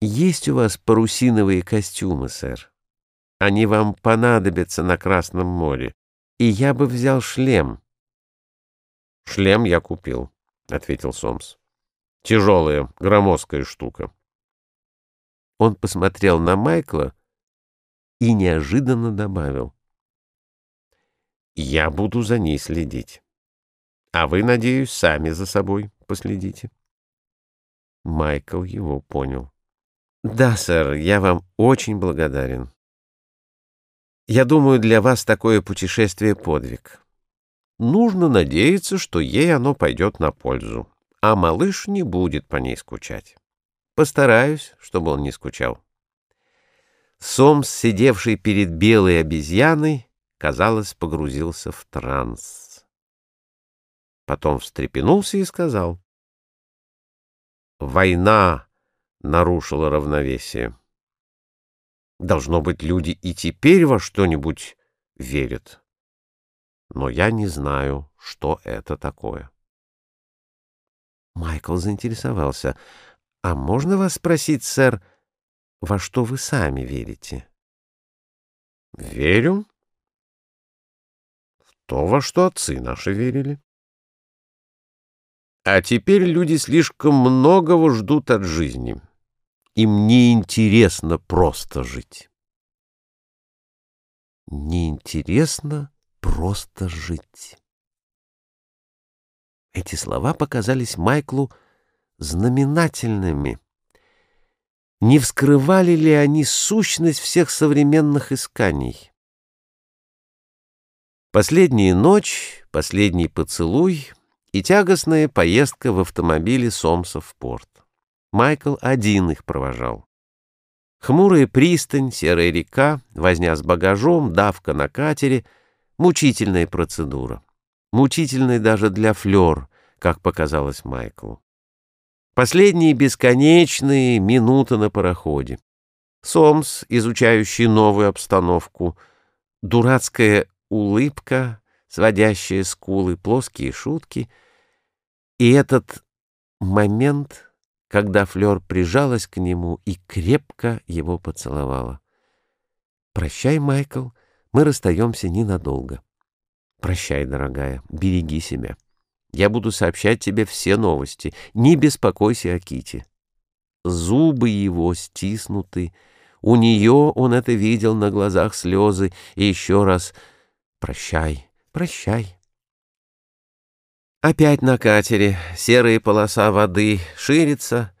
Есть у вас парусиновые костюмы, сэр? Они вам понадобятся на Красном море. И я бы взял шлем. Шлем я купил, — ответил Сомс. Тяжелая, громоздкая штука. Он посмотрел на Майкла и неожиданно добавил. «Я буду за ней следить. А вы, надеюсь, сами за собой последите». Майкл его понял. «Да, сэр, я вам очень благодарен. Я думаю, для вас такое путешествие — подвиг. Нужно надеяться, что ей оно пойдет на пользу, а малыш не будет по ней скучать. Постараюсь, чтобы он не скучал». Сомс, сидевший перед белой обезьяной, казалось, погрузился в транс. Потом встрепенулся и сказал. «Война нарушила равновесие. Должно быть, люди и теперь во что-нибудь верят. Но я не знаю, что это такое». Майкл заинтересовался. «А можно вас спросить, сэр, — во что вы сами верите? Верю в то, во что отцы наши верили. А теперь люди слишком многого ждут от жизни. Им неинтересно просто жить. Неинтересно просто жить. Эти слова показались Майклу знаменательными — не вскрывали ли они сущность всех современных исканий. Последняя ночь, последний поцелуй и тягостная поездка в автомобиле Сомса в порт. Майкл один их провожал. Хмурая пристань, серая река, возня с багажом, давка на катере — мучительная процедура. Мучительная даже для Флёр, как показалось Майклу. Последние бесконечные минуты на пароходе. Сомс, изучающий новую обстановку, дурацкая улыбка, сводящая скулы, плоские шутки. И этот момент, когда Флёр прижалась к нему и крепко его поцеловала. «Прощай, Майкл, мы расстаемся ненадолго. Прощай, дорогая, береги себя». Я буду сообщать тебе все новости. Не беспокойся о Ките. Зубы его стиснуты. У нее он это видел на глазах слезы. И еще раз «Прощай, прощай». Опять на катере серая полоса воды ширится,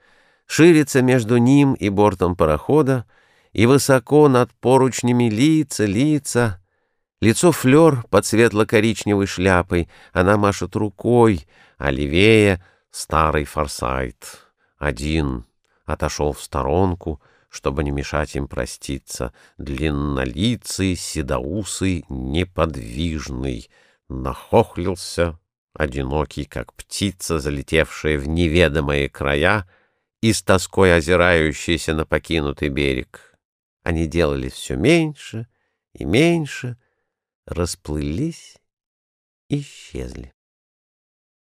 ширится между ним и бортом парохода, и высоко над поручнями лица, лица — Лицо Флёр под светло-коричневой шляпой, она машет рукой, а левее — старый Форсайт. Один отошел в сторонку, чтобы не мешать им проститься, длиннолицый, седоусый, неподвижный, нахохлился, одинокий, как птица, залетевшая в неведомые края и с тоской озирающаяся на покинутый берег. Они делали все меньше и меньше — расплылись, исчезли.